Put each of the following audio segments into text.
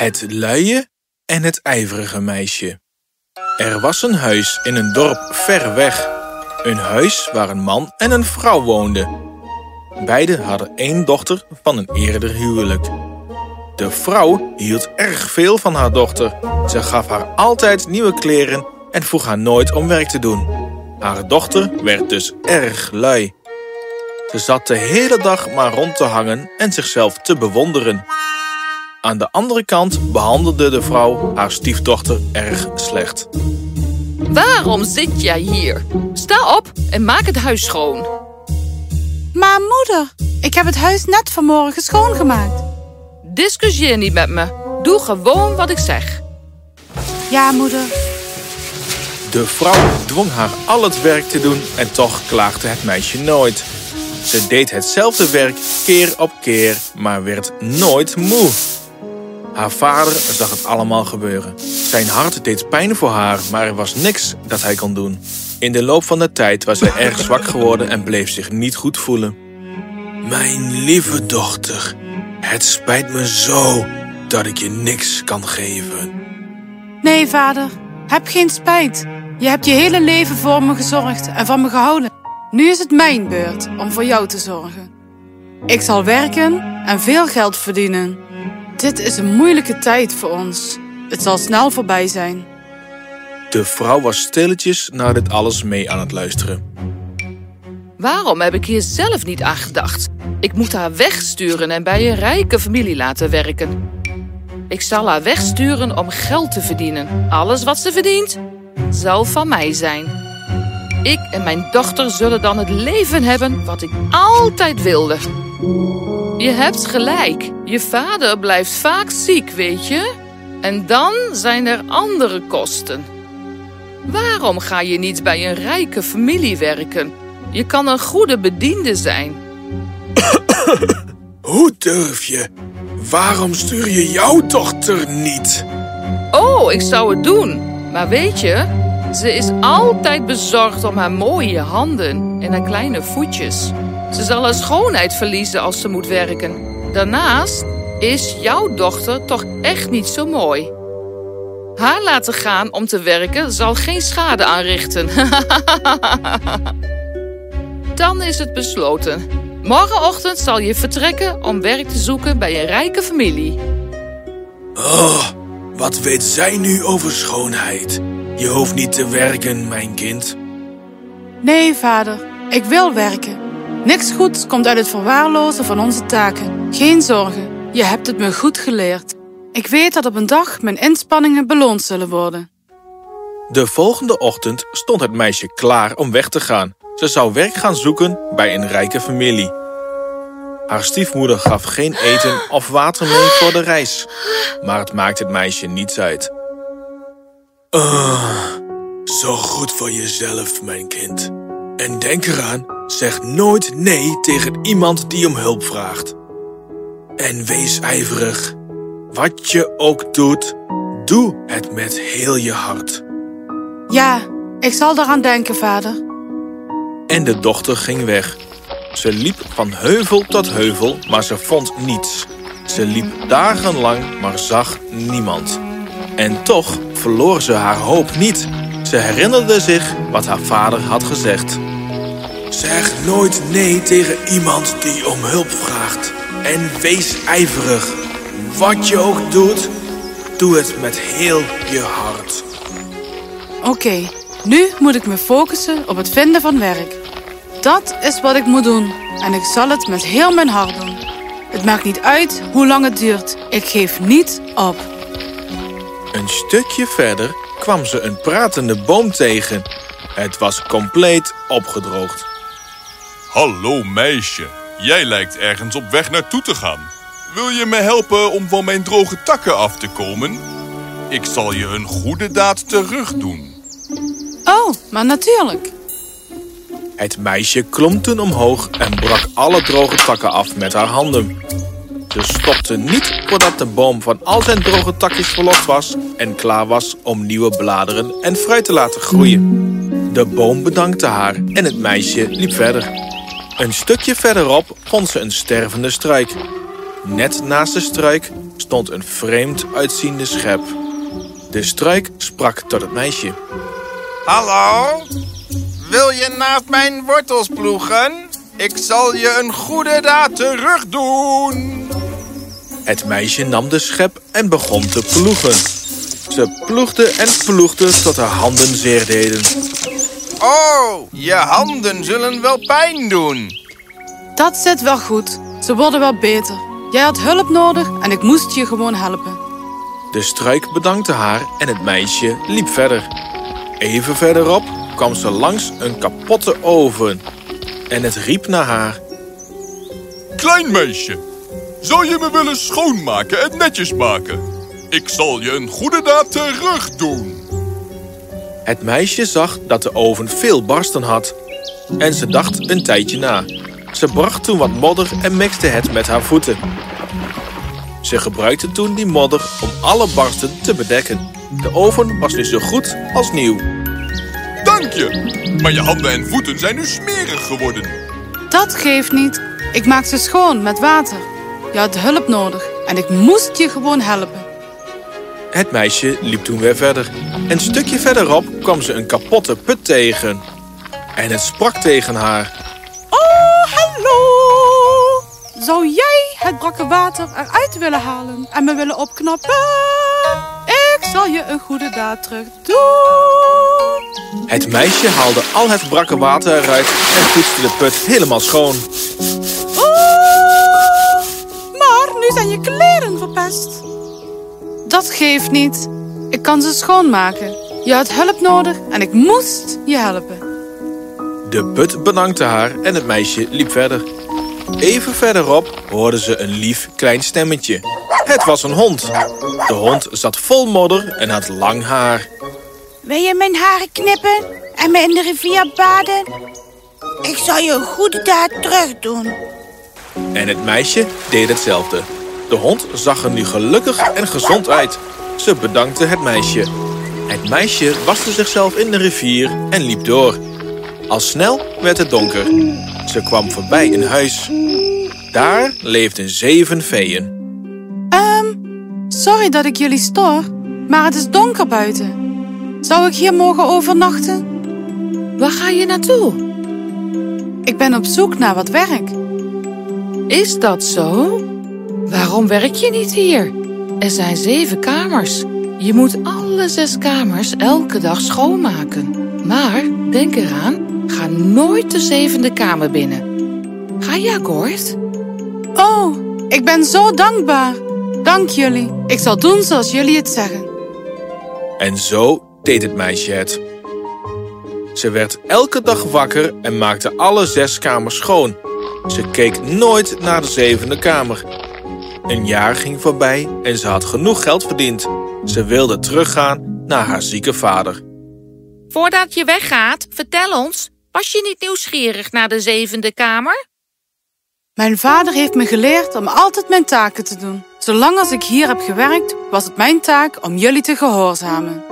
Het luie en het ijverige meisje. Er was een huis in een dorp ver weg. Een huis waar een man en een vrouw woonden. Beiden hadden één dochter van een eerder huwelijk. De vrouw hield erg veel van haar dochter. Ze gaf haar altijd nieuwe kleren en vroeg haar nooit om werk te doen. Haar dochter werd dus erg lui. Ze zat de hele dag maar rond te hangen en zichzelf te bewonderen. Aan de andere kant behandelde de vrouw haar stiefdochter erg slecht. Waarom zit jij hier? Sta op en maak het huis schoon. Maar moeder, ik heb het huis net vanmorgen schoongemaakt. Discussieer niet met me. Doe gewoon wat ik zeg. Ja, moeder. De vrouw dwong haar al het werk te doen en toch klaagde het meisje nooit. Ze deed hetzelfde werk keer op keer, maar werd nooit moe. Haar vader zag het allemaal gebeuren. Zijn hart deed pijn voor haar, maar er was niks dat hij kon doen. In de loop van de tijd was hij erg zwak geworden en bleef zich niet goed voelen. Mijn lieve dochter, het spijt me zo dat ik je niks kan geven. Nee, vader. Heb geen spijt. Je hebt je hele leven voor me gezorgd en van me gehouden. Nu is het mijn beurt om voor jou te zorgen. Ik zal werken en veel geld verdienen. Dit is een moeilijke tijd voor ons. Het zal snel voorbij zijn. De vrouw was stilletjes naar dit alles mee aan het luisteren. Waarom heb ik hier zelf niet aan gedacht? Ik moet haar wegsturen en bij een rijke familie laten werken. Ik zal haar wegsturen om geld te verdienen. Alles wat ze verdient, zal van mij zijn. Ik en mijn dochter zullen dan het leven hebben wat ik altijd wilde. Je hebt gelijk. Je vader blijft vaak ziek, weet je? En dan zijn er andere kosten. Waarom ga je niet bij een rijke familie werken? Je kan een goede bediende zijn. Hoe durf je? Waarom stuur je jouw dochter niet? Oh, ik zou het doen. Maar weet je, ze is altijd bezorgd om haar mooie handen en haar kleine voetjes. Ze zal haar schoonheid verliezen als ze moet werken. Daarnaast is jouw dochter toch echt niet zo mooi. Haar laten gaan om te werken zal geen schade aanrichten. Dan is het besloten. Morgenochtend zal je vertrekken om werk te zoeken bij een rijke familie. Oh, wat weet zij nu over schoonheid? Je hoeft niet te werken, mijn kind. Nee, vader. Ik wil werken. Niks goeds komt uit het verwaarlozen van onze taken. Geen zorgen. Je hebt het me goed geleerd. Ik weet dat op een dag mijn inspanningen beloond zullen worden. De volgende ochtend stond het meisje klaar om weg te gaan. Ze zou werk gaan zoeken bij een rijke familie. Haar stiefmoeder gaf geen eten of water mee voor de reis. Maar het maakte het meisje niets uit. Uh, zorg goed voor jezelf, mijn kind. En denk eraan, zeg nooit nee tegen iemand die om hulp vraagt. En wees ijverig. Wat je ook doet, doe het met heel je hart. Ja, ik zal eraan denken, vader. En de dochter ging weg. Ze liep van heuvel tot heuvel, maar ze vond niets. Ze liep dagenlang, maar zag niemand. En toch verloor ze haar hoop niet. Ze herinnerde zich wat haar vader had gezegd. Zeg nooit nee tegen iemand die om hulp vraagt. En wees ijverig. Wat je ook doet, doe het met heel je hart. Oké, nu moet ik me focussen op het vinden van werk. Dat is wat ik moet doen en ik zal het met heel mijn hart doen. Het maakt niet uit hoe lang het duurt. Ik geef niet op. Een stukje verder kwam ze een pratende boom tegen. Het was compleet opgedroogd. Hallo meisje, jij lijkt ergens op weg naartoe te gaan. Wil je me helpen om van mijn droge takken af te komen? Ik zal je een goede daad terug doen. Oh, maar natuurlijk. Het meisje klom toen omhoog en brak alle droge takken af met haar handen. Ze stopte niet voordat de boom van al zijn droge takjes verlost was en klaar was om nieuwe bladeren en fruit te laten groeien. De boom bedankte haar en het meisje liep verder. Een stukje verderop vond ze een stervende struik. Net naast de struik stond een vreemd uitziende schep. De struik sprak tot het meisje. Hallo? Wil je naast mijn wortels ploegen? Ik zal je een goede daad terug doen. Het meisje nam de schep en begon te ploegen. Ze ploegde en ploegde tot haar handen zeer deden. Oh, je handen zullen wel pijn doen. Dat zit wel goed. Ze worden wel beter. Jij had hulp nodig en ik moest je gewoon helpen. De struik bedankte haar en het meisje liep verder. Even verderop kwam ze langs een kapotte oven. En het riep naar haar. Klein meisje, zou je me willen schoonmaken en netjes maken? Ik zal je een goede daad terug doen. Het meisje zag dat de oven veel barsten had. En ze dacht een tijdje na. Ze bracht toen wat modder en mixte het met haar voeten. Ze gebruikte toen die modder om alle barsten te bedekken. De oven was nu zo goed als nieuw. Dank je. Maar je handen en voeten zijn nu smerig geworden. Dat geeft niet. Ik maak ze schoon met water. Je had hulp nodig en ik moest je gewoon helpen. Het meisje liep toen weer verder. Een stukje verderop kwam ze een kapotte put tegen. En het sprak tegen haar. Oh, hallo! Zou jij het brakke water eruit willen halen en me willen opknappen? Zal je een goede daad terug doen. Het meisje haalde al het brakke water eruit en poetste de put helemaal schoon. Oeh, maar nu zijn je kleren verpest. Dat geeft niet. Ik kan ze schoonmaken. Je had hulp nodig en ik moest je helpen. De put bedankte haar en het meisje liep verder. Even verderop hoorde ze een lief klein stemmetje. Het was een hond. De hond zat vol modder en had lang haar. Wil je mijn haren knippen en me in de rivier baden? Ik zal je een goede daad terug doen. En het meisje deed hetzelfde. De hond zag er nu gelukkig en gezond uit. Ze bedankte het meisje. Het meisje waste zichzelf in de rivier en liep door. Al snel werd het donker. Ze kwam voorbij een huis. Daar leefden zeven veeën. Sorry dat ik jullie stoor, maar het is donker buiten. Zou ik hier mogen overnachten? Waar ga je naartoe? Ik ben op zoek naar wat werk. Is dat zo? Waarom werk je niet hier? Er zijn zeven kamers. Je moet alle zes kamers elke dag schoonmaken. Maar denk eraan, ga nooit de zevende kamer binnen. Ga je akkoord? Oh, ik ben zo dankbaar. Dank jullie. Ik zal doen zoals jullie het zeggen. En zo deed het meisje het. Ze werd elke dag wakker en maakte alle zes kamers schoon. Ze keek nooit naar de zevende kamer. Een jaar ging voorbij en ze had genoeg geld verdiend. Ze wilde teruggaan naar haar zieke vader. Voordat je weggaat, vertel ons, was je niet nieuwsgierig naar de zevende kamer? Mijn vader heeft me geleerd om altijd mijn taken te doen. Zolang als ik hier heb gewerkt, was het mijn taak om jullie te gehoorzamen.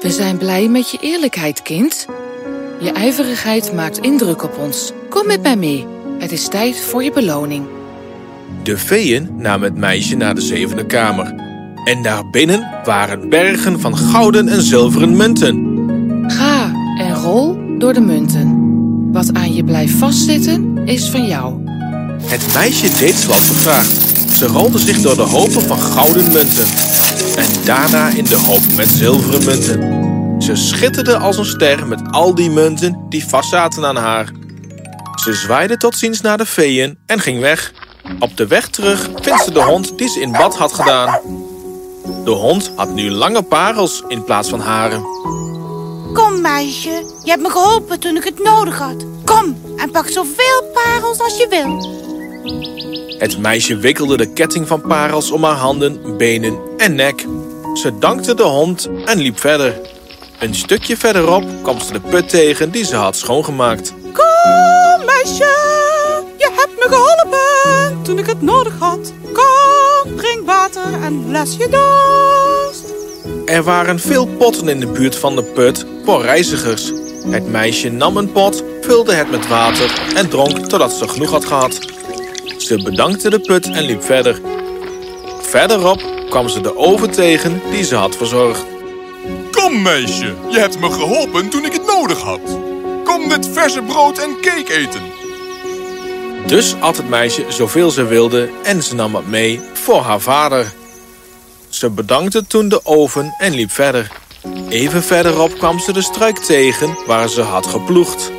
We zijn blij met je eerlijkheid, kind. Je ijverigheid maakt indruk op ons. Kom met mij mee. Het is tijd voor je beloning. De veeën namen het meisje naar de zevende kamer. En daarbinnen waren bergen van gouden en zilveren munten. Ga en rol door de munten. Wat aan je blijft vastzitten, is van jou. Het meisje deed zoals gevraagd. Ze rolde zich door de hopen van gouden munten. En daarna in de hoop met zilveren munten. Ze schitterde als een ster met al die munten die vastzaten aan haar. Ze zwaaide tot ziens naar de veeën en ging weg. Op de weg terug vindt ze de hond die ze in bad had gedaan. De hond had nu lange parels in plaats van haren. Kom meisje, je hebt me geholpen toen ik het nodig had. Kom en pak zoveel parels als je wil. Het meisje wikkelde de ketting van parels om haar handen, benen en nek. Ze dankte de hond en liep verder. Een stukje verderop kwam ze de put tegen die ze had schoongemaakt. Kom, meisje. Je hebt me geholpen toen ik het nodig had. Kom, drink water en les je dorst. Er waren veel potten in de buurt van de put voor reizigers. Het meisje nam een pot, vulde het met water en dronk totdat ze genoeg had gehad. Ze bedankte de put en liep verder. verderop kwam ze de oven tegen die ze had verzorgd. Kom, meisje. Je hebt me geholpen toen ik het nodig had. Kom dit verse brood en cake eten. Dus at het meisje zoveel ze wilde en ze nam wat mee voor haar vader. Ze bedankte toen de oven en liep verder. Even verderop kwam ze de struik tegen waar ze had geploegd.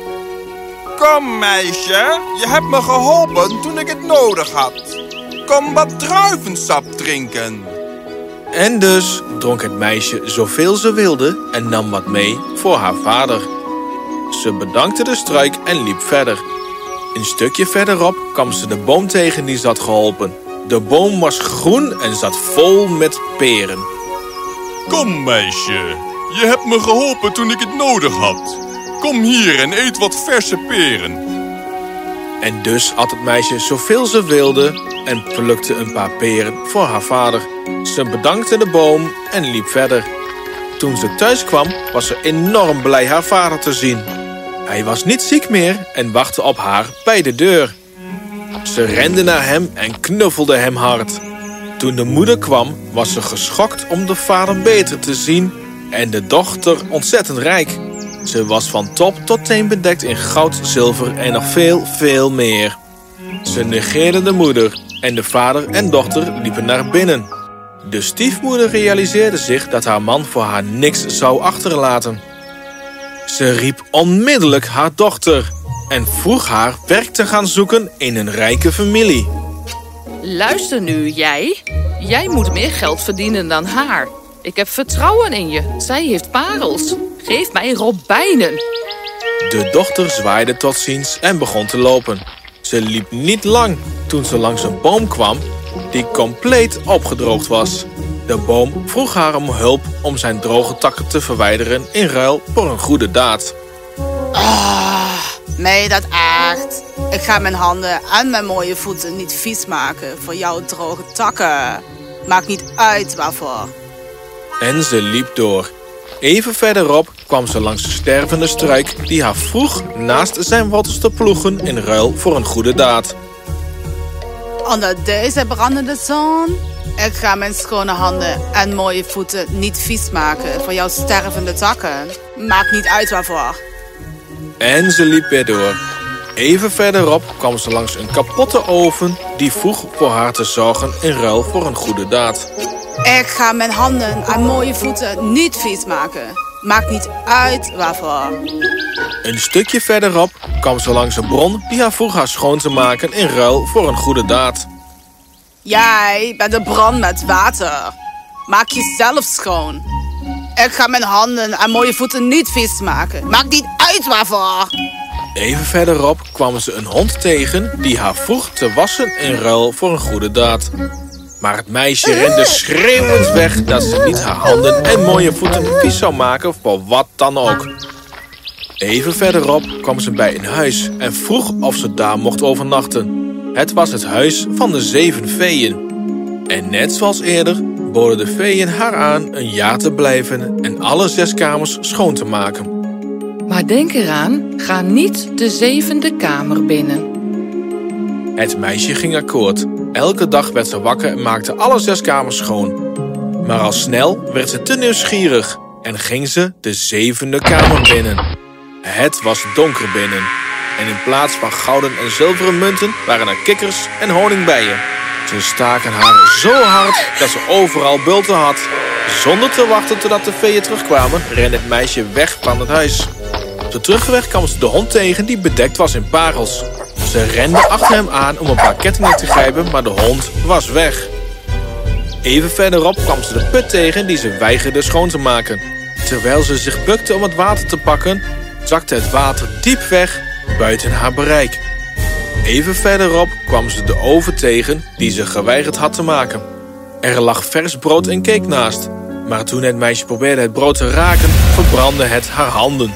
Kom, meisje. Je hebt me geholpen toen ik het nodig had. Kom wat druivensap drinken. En dus dronk het meisje zoveel ze wilde en nam wat mee voor haar vader. Ze bedankte de struik en liep verder. Een stukje verderop kwam ze de boom tegen die ze had geholpen. De boom was groen en zat vol met peren. Kom, meisje. Je hebt me geholpen toen ik het nodig had. Kom hier en eet wat verse peren. En dus at het meisje zoveel ze wilde en plukte een paar peren voor haar vader. Ze bedankte de boom en liep verder. Toen ze thuis kwam, was ze enorm blij haar vader te zien. Hij was niet ziek meer en wachtte op haar bij de deur. Ze rende naar hem en knuffelde hem hard. Toen de moeder kwam, was ze geschokt om de vader beter te zien en de dochter ontzettend rijk. Ze was van top tot teen bedekt in goud, zilver en nog veel, veel meer. Ze negeerde de moeder en de vader en dochter liepen naar binnen. De stiefmoeder realiseerde zich dat haar man voor haar niks zou achterlaten. Ze riep onmiddellijk haar dochter en vroeg haar werk te gaan zoeken in een rijke familie. Luister nu, jij. Jij moet meer geld verdienen dan haar. Ik heb vertrouwen in je. Zij heeft parels. Geef mij robijnen. De dochter zwaaide tot ziens en begon te lopen. Ze liep niet lang toen ze langs een boom kwam die compleet opgedroogd was. De boom vroeg haar om hulp om zijn droge takken te verwijderen in ruil voor een goede daad. Ah, je dat echt? Ik ga mijn handen en mijn mooie voeten niet vies maken voor jouw droge takken. Maakt niet uit waarvoor. En ze liep door. Even verderop kwam ze langs de stervende struik die haar vroeg naast zijn wortels te ploegen in ruil voor een goede daad. Onder deze brandende zon. Ik ga mijn schone handen en mooie voeten niet vies maken voor jouw stervende takken. Maakt niet uit waarvoor. En ze liep weer door. Even verderop kwam ze langs een kapotte oven die vroeg voor haar te zorgen in ruil voor een goede daad. Ik ga mijn handen en mooie voeten niet vies maken. Maakt niet uit waarvoor. Een stukje verderop kwam ze langs een bron die haar vroeg haar schoon te maken in ruil voor een goede daad. Jij bent de bron met water. Maak jezelf schoon. Ik ga mijn handen en mooie voeten niet vies maken. Maakt niet uit waarvoor. Even verderop kwam ze een hond tegen die haar vroeg te wassen in ruil voor een goede daad. Maar het meisje rende schreeuwend weg dat ze niet haar handen en mooie voeten vies zou maken voor wat dan ook. Even verderop kwam ze bij een huis en vroeg of ze daar mocht overnachten. Het was het huis van de zeven feeën. En net zoals eerder boden de feeën haar aan een jaar te blijven en alle zes kamers schoon te maken. Maar denk eraan, ga niet de zevende kamer binnen. Het meisje ging akkoord. Elke dag werd ze wakker en maakte alle zes kamers schoon. Maar al snel werd ze te nieuwsgierig en ging ze de zevende kamer binnen. Het was donker binnen. En in plaats van gouden en zilveren munten waren er kikkers en honingbijen. Ze staken haar zo hard dat ze overal bulten had. Zonder te wachten totdat de veeën terugkwamen, rende het meisje weg van het huis. Op de terugweg kwam ze de hond tegen die bedekt was in parels. Ze rende achter hem aan om een paar kettingen te grijpen, maar de hond was weg. Even verderop kwam ze de put tegen die ze weigerde schoon te maken. Terwijl ze zich bukte om het water te pakken, zakte het water diep weg buiten haar bereik. Even verderop kwam ze de oven tegen die ze geweigerd had te maken. Er lag vers brood en cake naast, maar toen het meisje probeerde het brood te raken, verbrandde het haar handen.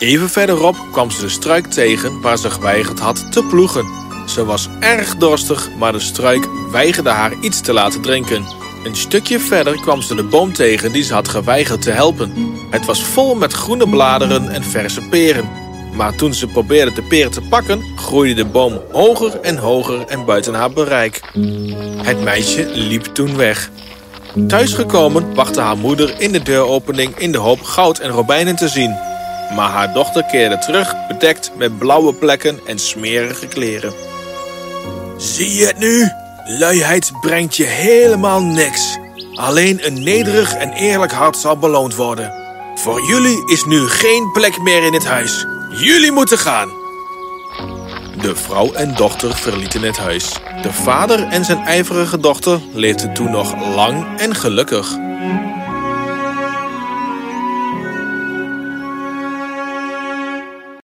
Even verderop kwam ze de struik tegen waar ze geweigerd had te ploegen. Ze was erg dorstig, maar de struik weigerde haar iets te laten drinken. Een stukje verder kwam ze de boom tegen die ze had geweigerd te helpen. Het was vol met groene bladeren en verse peren. Maar toen ze probeerde de peren te pakken, groeide de boom hoger en hoger en buiten haar bereik. Het meisje liep toen weg. Thuisgekomen wachtte haar moeder in de deuropening in de hoop goud en robijnen te zien. Maar haar dochter keerde terug, bedekt met blauwe plekken en smerige kleren. Zie je het nu? Luiheid brengt je helemaal niks. Alleen een nederig en eerlijk hart zal beloond worden. Voor jullie is nu geen plek meer in het huis. Jullie moeten gaan. De vrouw en dochter verlieten het huis. De vader en zijn ijverige dochter leefden toen nog lang en gelukkig.